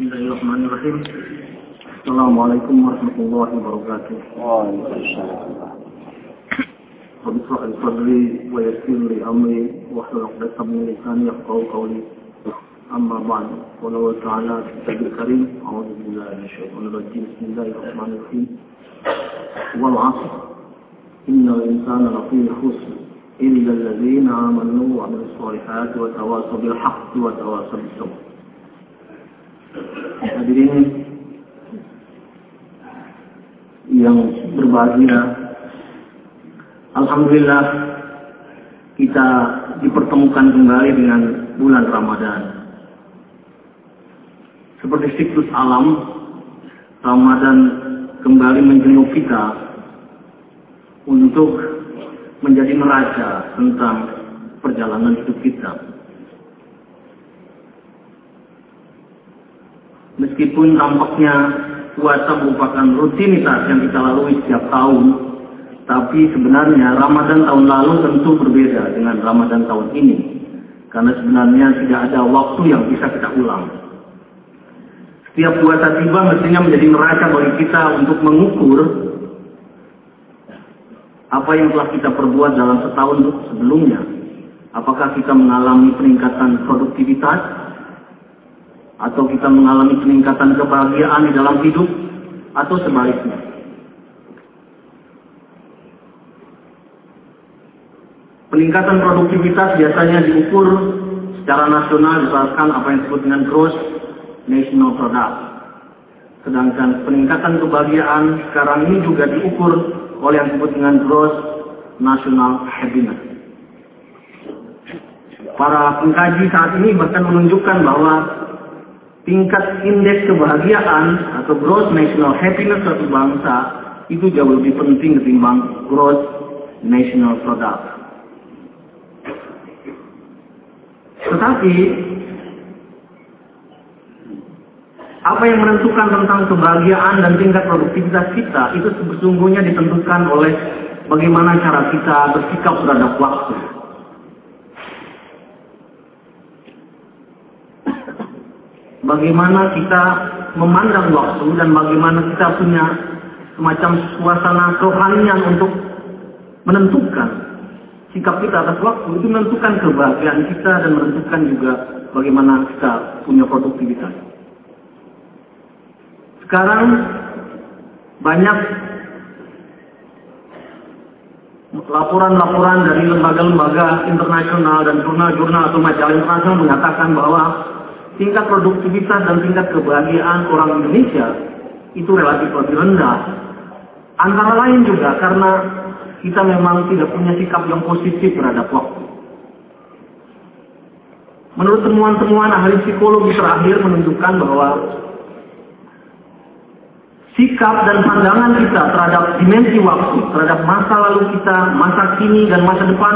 Bismillahirrahmanirrahim. Assalamualaikum warahmatullahi wabarakatuh. Waalaikumsalam. رب اشرح لي صدري ويسر لي أمري واحلل عقدة من لساني يفقهوا قولي أما بعد قال الله تعالى في كتاب الكريم أعوذ بالله من الشيطان الرجيم بسم الله الرحمن الرحيم والعصر إن الإنسان لفي خسر إلا الذين آمنوا وعملوا الصالحات وتواصوا بالحق وتواصوا بالصبر Hadirin yang berbahagia Alhamdulillah kita dipertemukan kembali dengan bulan Ramadan. Seperti siklus alam, Ramadan kembali menjenguk kita untuk menjadi neraca tentang perjalanan hidup kita. Meskipun tampaknya puasa merupakan rutinitas yang kita lalui setiap tahun, tapi sebenarnya Ramadan tahun lalu tentu berbeda dengan Ramadan tahun ini. Karena sebenarnya tidak ada waktu yang bisa kita ulang. Setiap puasa tiba mestinya menjadi neraca bagi kita untuk mengukur apa yang telah kita perbuat dalam setahun sebelumnya. Apakah kita mengalami peningkatan produktivitas atau kita mengalami peningkatan kebahagiaan di dalam hidup atau sebaliknya. Peningkatan produktivitas biasanya diukur secara nasional berdasarkan apa yang disebut dengan gross national product. Sedangkan peningkatan kebahagiaan sekarang ini juga diukur oleh yang disebut dengan gross national happiness. Para pengkaji saat ini bahkan menunjukkan bahwa tingkat indeks kebahagiaan atau gross national happiness suatu bangsa itu jauh lebih penting ketimbang gross national product. Tetapi apa yang menentukan tentang kebahagiaan dan tingkat produktivitas kita itu sesungguhnya ditentukan oleh bagaimana cara kita bersikap terhadap waktu. Bagaimana kita memandang waktu dan bagaimana kita punya semacam suasana kerohanian untuk menentukan sikap kita atas waktu itu menentukan kebahagiaan kita dan menentukan juga bagaimana kita punya produktivitas. Sekarang banyak laporan-laporan dari lembaga-lembaga internasional dan jurnal-jurnal atau majalah internasional mengatakan bahwa tingkat produktivitas dan tingkat kebahagiaan orang Indonesia itu relatif lebih rendah. Antara lain juga karena kita memang tidak punya sikap yang positif terhadap waktu. Menurut temuan-temuan ahli psikologi terakhir menunjukkan bahwa sikap dan pandangan kita terhadap dimensi waktu, terhadap masa lalu kita, masa kini dan masa depan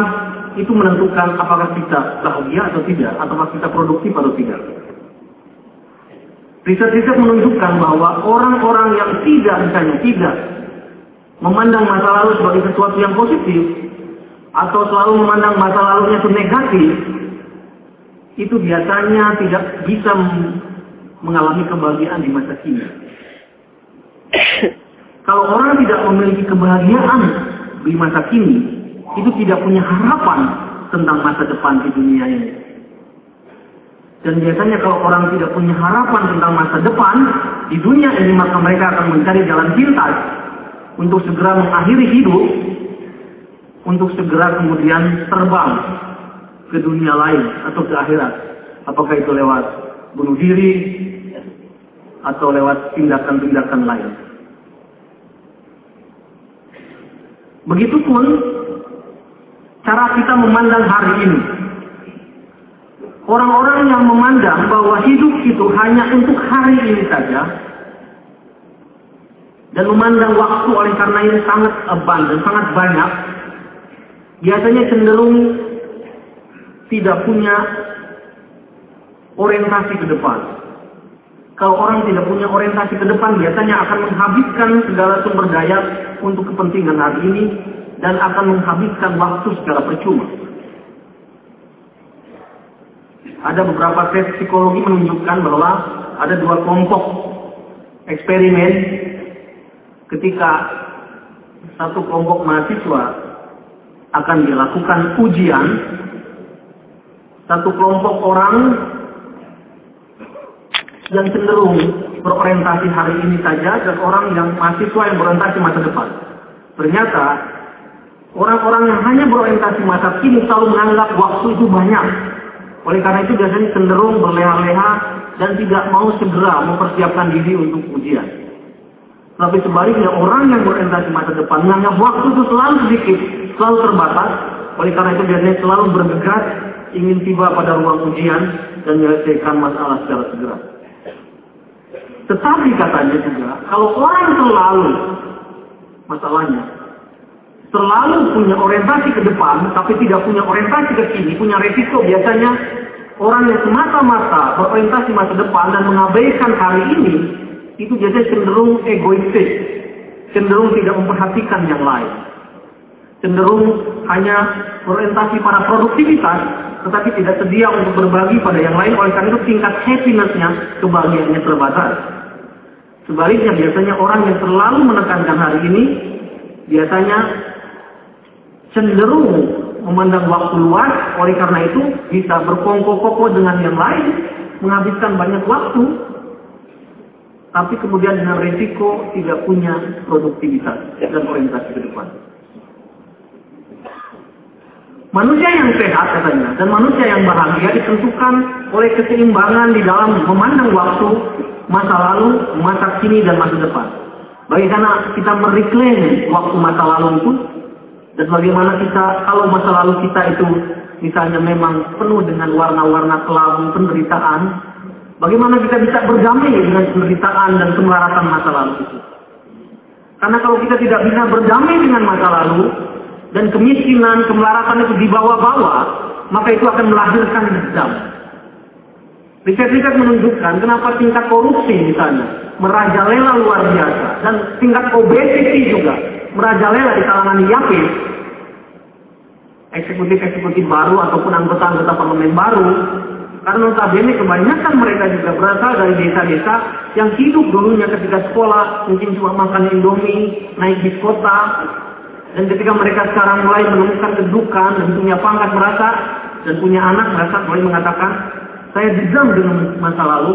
itu menentukan apakah kita bahagia atau tidak, apakah kita produktif atau tidak. Riset-riset menunjukkan bahwa orang-orang yang tidak misalnya tidak memandang masa lalu sebagai sesuatu yang positif atau selalu memandang masa lalunya itu negatif, itu biasanya tidak bisa mengalami kebahagiaan di masa kini. Kalau orang tidak memiliki kebahagiaan di masa kini, itu tidak punya harapan tentang masa depan di dunia ini. Dan biasanya kalau orang tidak punya harapan tentang masa depan di dunia ini, maka mereka akan mencari jalan pintas untuk segera mengakhiri hidup, untuk segera kemudian terbang ke dunia lain atau ke akhirat. Apakah itu lewat bunuh diri atau lewat tindakan-tindakan lain. Begitupun cara kita memandang hari ini. Orang-orang yang memandang bahwa hidup itu hanya untuk hari ini saja, dan memandang waktu oleh karena ini sangat abundant, sangat banyak, biasanya cenderung tidak punya orientasi ke depan. Kalau orang tidak punya orientasi ke depan, biasanya akan menghabiskan segala sumber daya untuk kepentingan hari ini dan akan menghabiskan waktu secara percuma. Ada beberapa tes psikologi menunjukkan bahwa ada dua kelompok eksperimen ketika satu kelompok mahasiswa akan dilakukan ujian, satu kelompok orang yang cenderung berorientasi hari ini saja dan orang yang mahasiswa yang berorientasi masa depan. Ternyata orang-orang yang hanya berorientasi masa kini selalu menganggap waktu itu banyak. Oleh karena itu biasanya cenderung berleha-leha dan tidak mau segera mempersiapkan diri untuk ujian. Tapi sebaliknya orang yang berorientasi masa depan menganggap waktu itu selalu sedikit, selalu terbatas. Oleh karena itu biasanya selalu bergegas ingin tiba pada ruang ujian dan menyelesaikan masalah secara segera. Tetapi katanya juga, kalau orang selalu, masalahnya, selalu punya orientasi ke depan, tapi tidak punya orientasi ke sini, punya resiko biasanya orang yang semata-mata berorientasi masa depan dan mengabaikan hari ini, itu biasanya cenderung egoistik, cenderung tidak memperhatikan yang lain. Cenderung hanya berorientasi pada produktivitas, tetapi tidak sedia untuk berbagi pada yang lain. Oleh karena itu tingkat happiness-nya, kebahagiaannya terbatas. Sebaliknya biasanya orang yang terlalu menekankan hari ini, biasanya cenderung memandang waktu luas, oleh karena itu bisa berkongkok-kongkok dengan yang lain, menghabiskan banyak waktu, tapi kemudian dengan risiko tidak punya produktivitas dan orientasi ke depan. Manusia yang sehat katanya dan manusia yang bahagia ditentukan oleh keseimbangan di dalam memandang waktu, masa lalu, masa kini dan masa depan. Bagaimana kita mereklaim waktu masa lalu itu dan bagaimana kita kalau masa lalu kita itu misalnya memang penuh dengan warna-warna kelabu penderitaan, bagaimana kita bisa berdamai dengan penderitaan dan kemelaratan masa lalu itu? Karena kalau kita tidak bisa berdamai dengan masa lalu, dan kemiskinan, kemelaratan itu dibawa-bawa, maka itu akan melahirkan dendam. Riset-riset menunjukkan kenapa tingkat korupsi misalnya merajalela luar biasa dan tingkat obesity juga merajalela di kalangan yapis eksekutif-eksekutif baru ataupun anggota-anggota parlemen baru karena notabene kebanyakan mereka juga berasal dari desa-desa yang hidup dulunya ketika sekolah mungkin cuma makan indomie, naik bis kota, dan ketika mereka sekarang mulai menemukan kedudukan dan punya pangkat merasa dan punya anak merasa mulai mengatakan, saya dendam dengan masa lalu,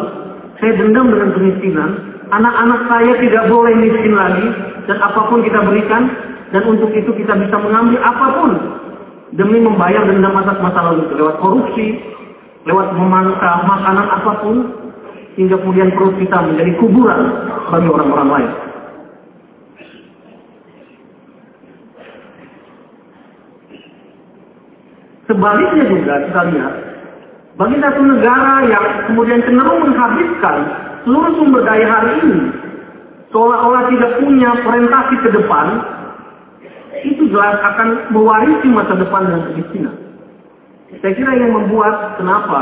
saya dendam dengan kemiskinan, anak-anak saya tidak boleh miskin lagi, dan apa pun kita berikan, dan untuk itu kita bisa mengambil apa pun demi membayar dendam masa masa lalu lewat korupsi, lewat memangsa makanan apa pun, hingga kemudian perut kita menjadi kuburan bagi orang-orang lain. Sebaliknya juga kita lihat, bagi satu negara yang kemudian cenderung menghabiskan seluruh sumber daya hari ini, seolah-olah tidak punya orientasi ke depan, itu jelas akan mewarisi masa depan dengan kemiskinan. Saya kira yang membuat kenapa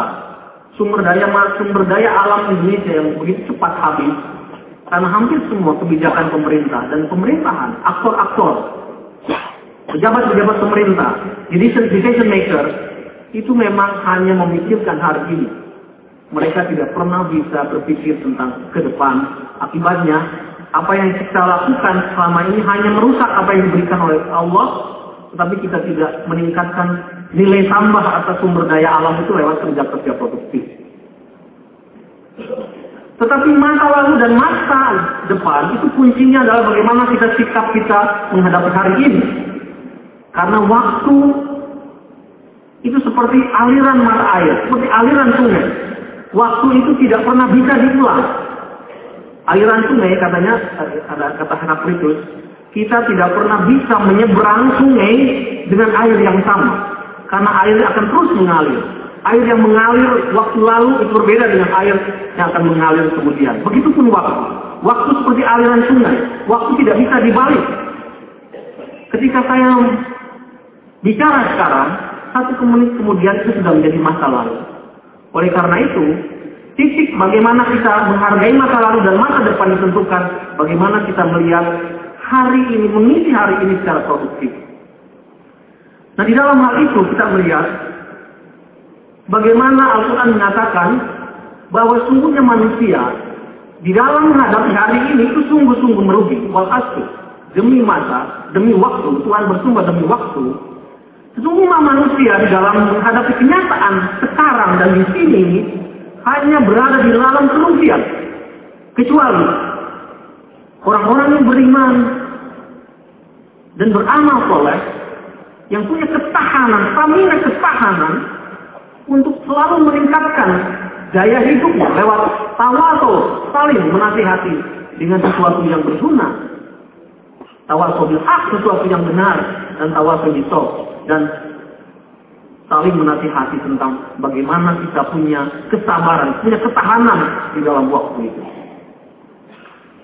sumber daya sumber daya alam Indonesia yang begitu cepat habis, karena hampir semua kebijakan pemerintah dan pemerintahan, aktor-aktor pejabat-pejabat pemerintah, decision maker, itu memang hanya memikirkan hari ini. Mereka tidak pernah bisa berpikir tentang ke depan. Akibatnya, apa yang kita lakukan selama ini hanya merusak apa yang diberikan oleh Allah, tetapi kita tidak meningkatkan nilai tambah atas sumber daya alam itu lewat kerja-kerja produktif. Tetapi masa lalu dan masa depan itu kuncinya adalah bagaimana kita sikap kita menghadapi hari ini. Karena waktu itu seperti aliran mata air, seperti aliran sungai. Waktu itu tidak pernah bisa diulang. Aliran sungai katanya ada kata Heraklitus, kita tidak pernah bisa menyeberang sungai dengan air yang sama. Karena air akan terus mengalir. Air yang mengalir waktu lalu itu berbeda dengan air yang akan mengalir kemudian. Begitupun waktu. Waktu seperti aliran sungai. Waktu tidak bisa dibalik. Ketika saya bicara sekarang, satu menit kemudian itu sudah menjadi masa lalu. Oleh karena itu, titik bagaimana kita menghargai masa lalu dan masa depan ditentukan bagaimana kita melihat hari ini, mengisi hari ini secara produktif. Nah di dalam hal itu kita melihat bagaimana Al-Quran mengatakan bahwa sungguhnya manusia di dalam menghadapi hari ini itu sungguh-sungguh merugi. Walhasil demi masa, demi waktu, Tuhan bersumpah demi waktu. Sesungguhnya manusia di dalam menghadapi kenyataan sekarang dan di sini hanya berada di dalam kerugian. Kecuali orang-orang yang beriman dan beramal soleh yang punya ketahanan, stamina ketahanan untuk selalu meningkatkan gaya hidupnya lewat tawasul, saling menasihati dengan sesuatu yang berguna. Tawasul bil sesuatu yang benar dan tawasul bisok dan saling menasihati tentang bagaimana kita punya kesabaran, punya ketahanan di dalam waktu itu.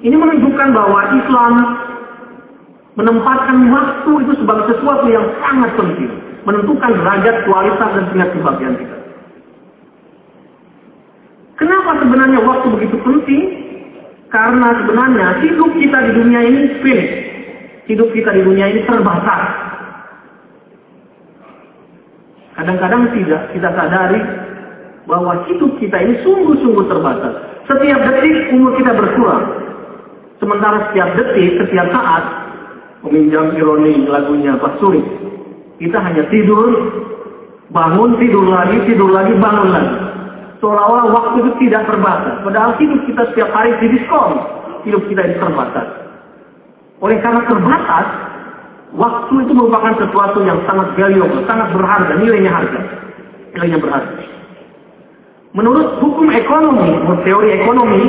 Ini menunjukkan bahwa Islam menempatkan waktu itu sebagai sesuatu yang sangat penting, menentukan derajat, kualitas dan tingkat kebahagiaan kita. Kenapa sebenarnya waktu begitu penting? Karena sebenarnya hidup kita di dunia ini finish. Hidup kita di dunia ini terbatas. Kadang-kadang tidak kita sadari bahwa hidup kita ini sungguh-sungguh terbatas. Setiap detik umur kita berkurang. Sementara setiap detik, setiap saat, meminjam ironi lagunya Pak Suri, kita hanya tidur, bangun, tidur lagi, tidur lagi, bangun lagi seolah-olah waktu itu tidak terbatas. Padahal hidup kita setiap hari di diskon. Hidup kita ini terbatas. Oleh karena terbatas, waktu itu merupakan sesuatu yang sangat valuable, sangat berharga, nilainya harga. Nilainya berharga. Menurut hukum ekonomi, menurut teori ekonomi,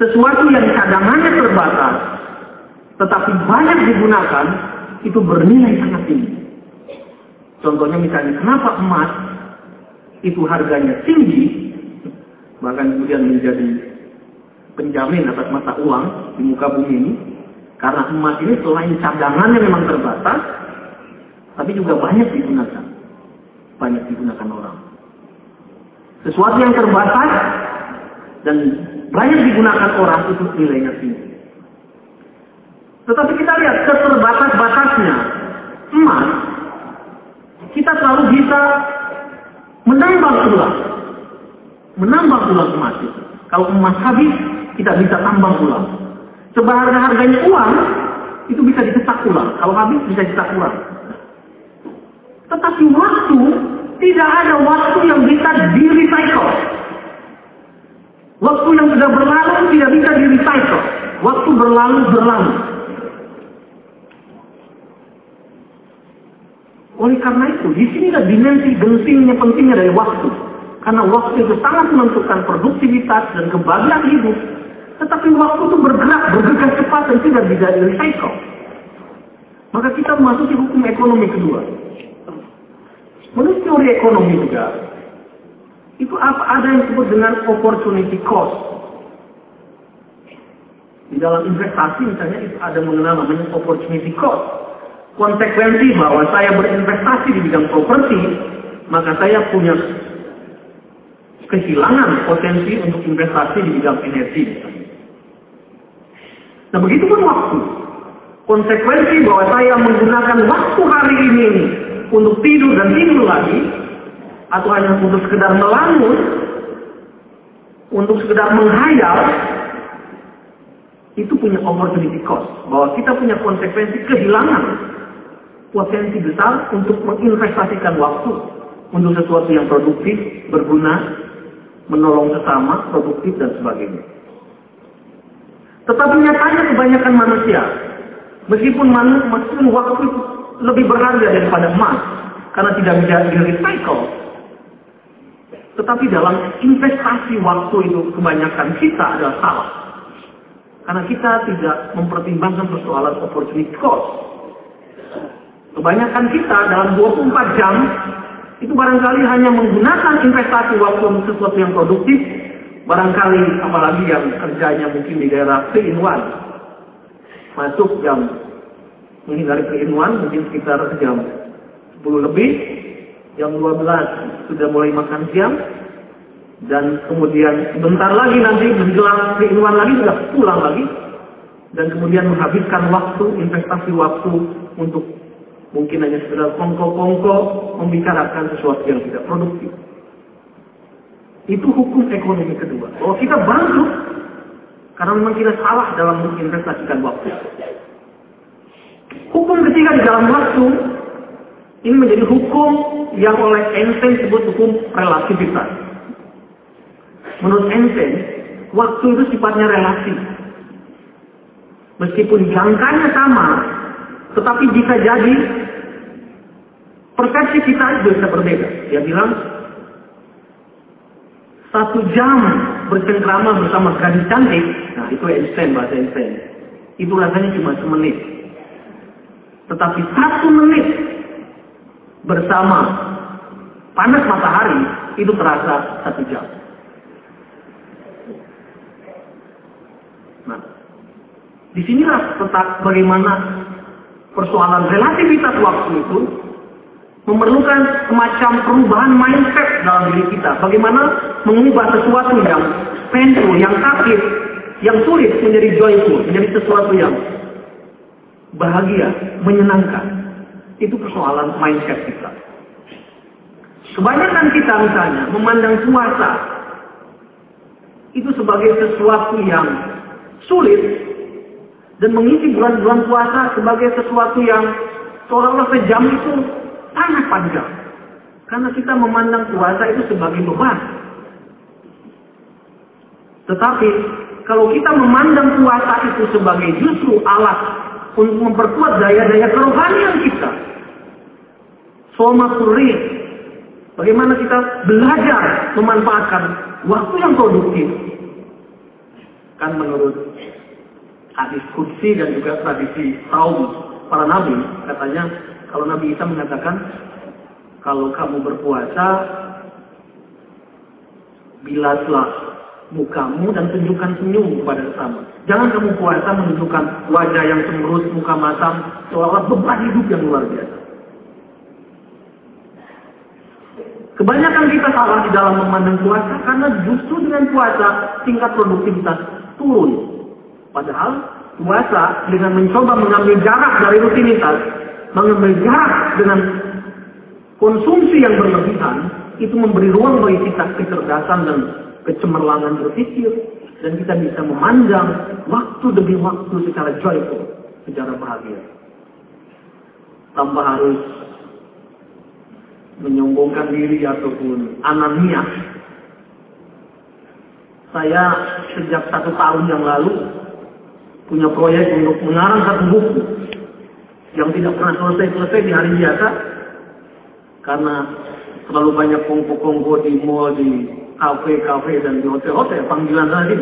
sesuatu yang cadangannya terbatas, tetapi banyak digunakan, itu bernilai sangat tinggi. Contohnya misalnya, kenapa emas itu harganya tinggi, bahkan kemudian menjadi penjamin atas mata uang di muka bumi ini, karena emas ini selain cadangannya memang terbatas, tapi juga banyak digunakan. Banyak digunakan orang. Sesuatu yang terbatas dan banyak digunakan orang itu nilainya tinggi. Tetapi kita lihat keterbatas-batasnya emas, kita selalu bisa menambah ulang. Menambah ulang emas itu. Kalau emas habis, kita bisa tambah ulang. Sebab harga-harganya uang, itu bisa dicetak ulang. Kalau habis, bisa dicetak ulang. Tetapi waktu, tidak ada waktu yang bisa di-recycle. Waktu yang sudah berlalu tidak bisa di-recycle. Waktu berlalu, berlalu. Oleh karena itu, di sini ada dimensi gentingnya pentingnya dari waktu. Karena waktu itu sangat menentukan produktivitas dan kebahagiaan hidup. Tetapi waktu itu bergerak, bergegas cepat dan tidak bisa di-recycle. Maka kita memasuki hukum ekonomi kedua. Menurut teori ekonomi juga, itu apa ada yang disebut dengan opportunity cost. Di dalam investasi misalnya itu ada mengenal namanya opportunity cost konsekuensi bahwa saya berinvestasi di bidang properti, maka saya punya kehilangan potensi untuk investasi di bidang energi. Nah begitu pun waktu. Konsekuensi bahwa saya menggunakan waktu hari ini untuk tidur dan tidur lagi, atau hanya untuk sekedar melamun, untuk sekedar menghayal, itu punya opportunity cost. Bahwa kita punya konsekuensi kehilangan potensi besar untuk menginvestasikan waktu untuk sesuatu yang produktif, berguna, menolong sesama, produktif dan sebagainya. Tetapi nyatanya kebanyakan manusia, meskipun meskipun waktu lebih berharga daripada emas, karena tidak bisa di-recycle, tetapi dalam investasi waktu itu kebanyakan kita adalah salah. Karena kita tidak mempertimbangkan persoalan opportunity cost. Kebanyakan kita dalam 24 jam itu barangkali hanya menggunakan investasi waktu untuk sesuatu yang produktif. Barangkali apalagi yang kerjanya mungkin di daerah 3 in 1. Masuk jam menghindari 3 in 1 mungkin sekitar jam 10 lebih. Jam 12 sudah mulai makan siang. Dan kemudian sebentar lagi nanti menjelang 3 in 1 lagi sudah pulang lagi. Dan kemudian menghabiskan waktu, investasi waktu untuk Mungkin hanya sekedar kongko-kongko membicarakan sesuatu yang tidak produktif. Itu hukum ekonomi kedua. Bahwa kita bangkrut karena memang kita salah dalam menginvestasikan waktu. Hukum ketiga di dalam waktu ini menjadi hukum yang oleh Einstein disebut hukum relativitas. Menurut Einstein, waktu itu sifatnya relasi. Meskipun jangkanya sama, tetapi jika jadi persepsi kita bisa berbeda. Dia bilang satu jam bercengkrama bersama gadis cantik, nah itu Einstein bahasa Einstein. Itu rasanya cuma semenit. Tetapi satu menit bersama panas matahari itu terasa satu jam. Nah, di sinilah tetap bagaimana persoalan relativitas waktu itu memerlukan semacam perubahan mindset dalam diri kita. Bagaimana mengubah sesuatu yang painful, yang sakit, yang sulit menjadi joyful, menjadi sesuatu yang bahagia, menyenangkan. Itu persoalan mindset kita. Kebanyakan kita misalnya memandang puasa itu sebagai sesuatu yang sulit dan mengisi bulan-bulan puasa sebagai sesuatu yang seolah-olah sejam itu sangat panjang. Karena kita memandang puasa itu sebagai beban. Tetapi kalau kita memandang puasa itu sebagai justru alat untuk memperkuat daya-daya kerohanian kita. Soma Surin. Bagaimana kita belajar memanfaatkan waktu yang produktif. Kan menurut hadis kudsi dan juga tradisi kaum para nabi, katanya kalau Nabi Isa mengatakan, kalau kamu berpuasa, bilaslah mukamu dan tunjukkan senyum kepada sesama. Jangan kamu puasa menunjukkan wajah yang cemberut, muka masam, seolah beban hidup yang luar biasa. Kebanyakan kita salah di dalam memandang puasa karena justru dengan puasa tingkat produktivitas turun. Padahal puasa dengan mencoba mengambil jarak dari rutinitas mengambil dengan konsumsi yang berlebihan itu memberi ruang bagi kita kecerdasan dan kecemerlangan berpikir dan kita bisa memandang waktu demi waktu secara joyful, secara bahagia. Tanpa harus menyombongkan diri ataupun anania. Saya sejak satu tahun yang lalu punya proyek untuk mengarang satu buku yang tidak pernah selesai-selesai di hari biasa karena terlalu banyak kongko-kongko di mall, di kafe-kafe dan di hotel-hotel panggilan tadi.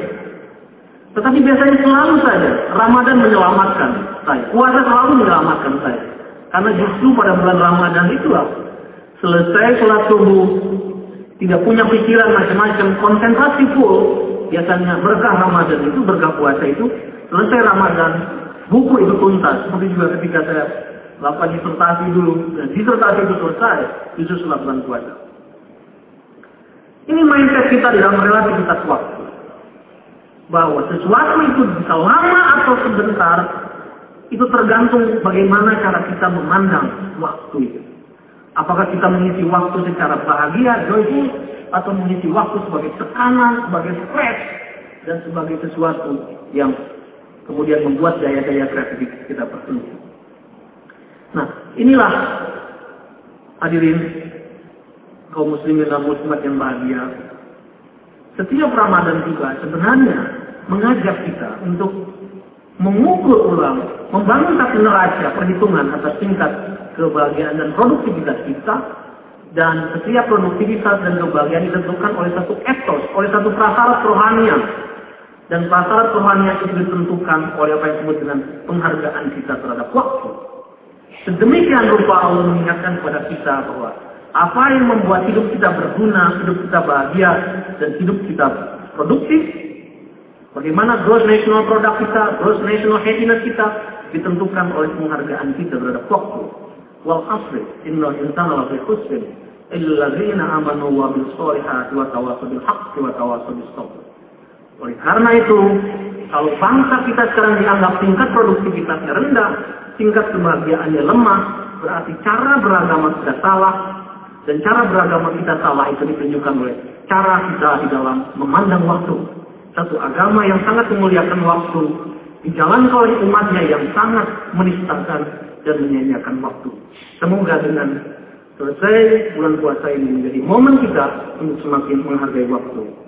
Tetapi biasanya selalu saja Ramadan menyelamatkan saya. Puasa selalu menyelamatkan saya. Karena justru pada bulan Ramadan itulah selesai sholat subuh, tidak punya pikiran macam-macam, konsentrasi full, biasanya berkah Ramadan itu, berkah puasa itu, selesai Ramadan, buku itu tuntas. Seperti juga ketika saya lakukan disertasi dulu, dan disertasi itu selesai, itu setelah bulan puasa. Ini mindset kita di dalam relativitas waktu. Bahwa sesuatu itu bisa lama atau sebentar, itu tergantung bagaimana cara kita memandang waktu itu. Apakah kita mengisi waktu secara bahagia, joyful, atau mengisi waktu sebagai tekanan, sebagai stres, dan sebagai sesuatu yang kemudian membuat daya-daya kreatif kita bertumbuh. Nah, inilah hadirin kaum muslimin dan muslimat yang bahagia. Setiap Ramadan juga sebenarnya mengajak kita untuk mengukur ulang, membangun satu neraca perhitungan atas tingkat kebahagiaan dan produktivitas kita dan setiap produktivitas dan kebahagiaan ditentukan oleh satu etos, oleh satu prasyarat rohanian dan prasyarat rohanian itu ditentukan oleh apa yang disebut dengan penghargaan kita terhadap waktu. Sedemikian rupa Allah mengingatkan kepada kita bahwa apa yang membuat hidup kita berguna, hidup kita bahagia, dan hidup kita produktif, bagaimana gross national product kita, gross national happiness kita, ditentukan oleh penghargaan kita terhadap waktu. Wal asri, inna insana lafi khusrin, illa ladzina amanu wa bil solihati wa tawasaw bil haqqi wa tawasaw bis sabr. Oleh karena itu, kalau bangsa kita sekarang dianggap tingkat produktivitasnya rendah, tingkat kebahagiaannya lemah, berarti cara beragama kita salah, dan cara beragama kita salah itu ditunjukkan oleh cara kita di dalam memandang waktu. Satu agama yang sangat memuliakan waktu, dijalankan oleh umatnya yang sangat menistakan dan menyanyiakan waktu. Semoga dengan selesai bulan puasa ini menjadi momen kita untuk semakin menghargai waktu.